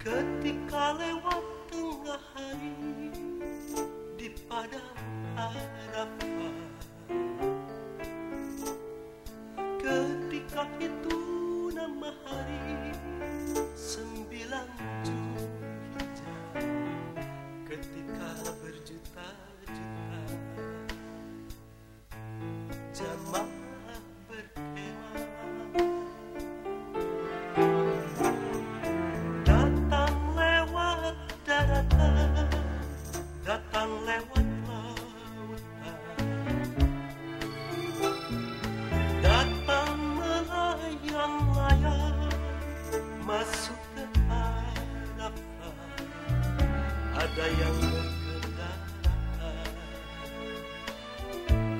Ketika lewat tengah hari di padang Arafah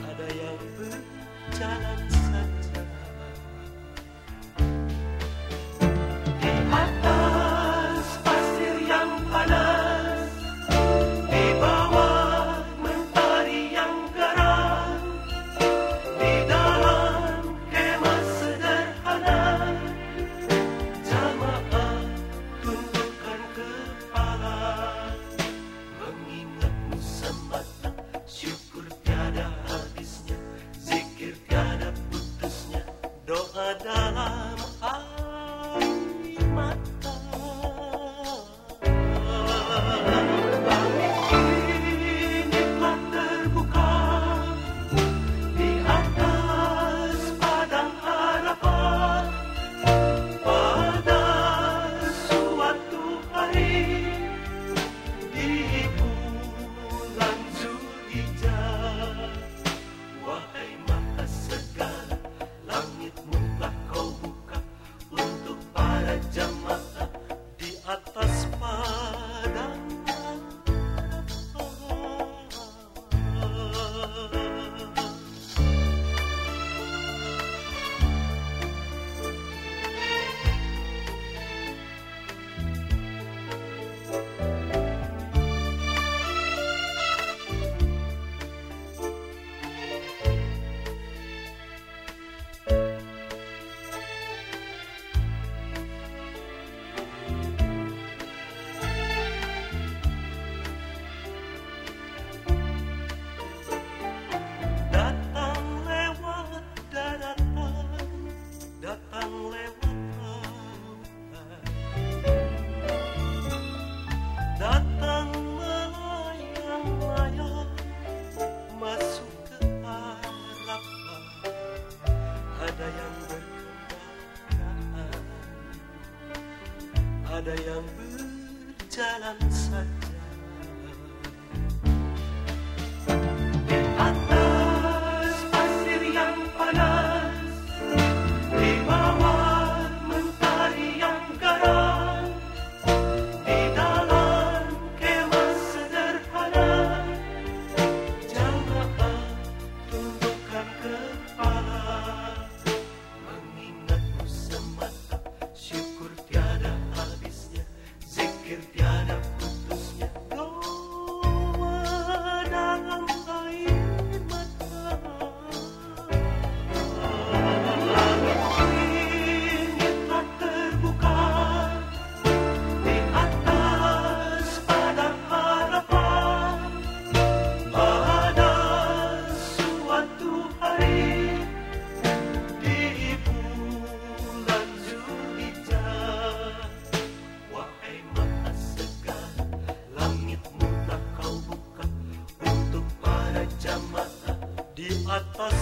Ada yang berjalan yang berjalan saja. Atlas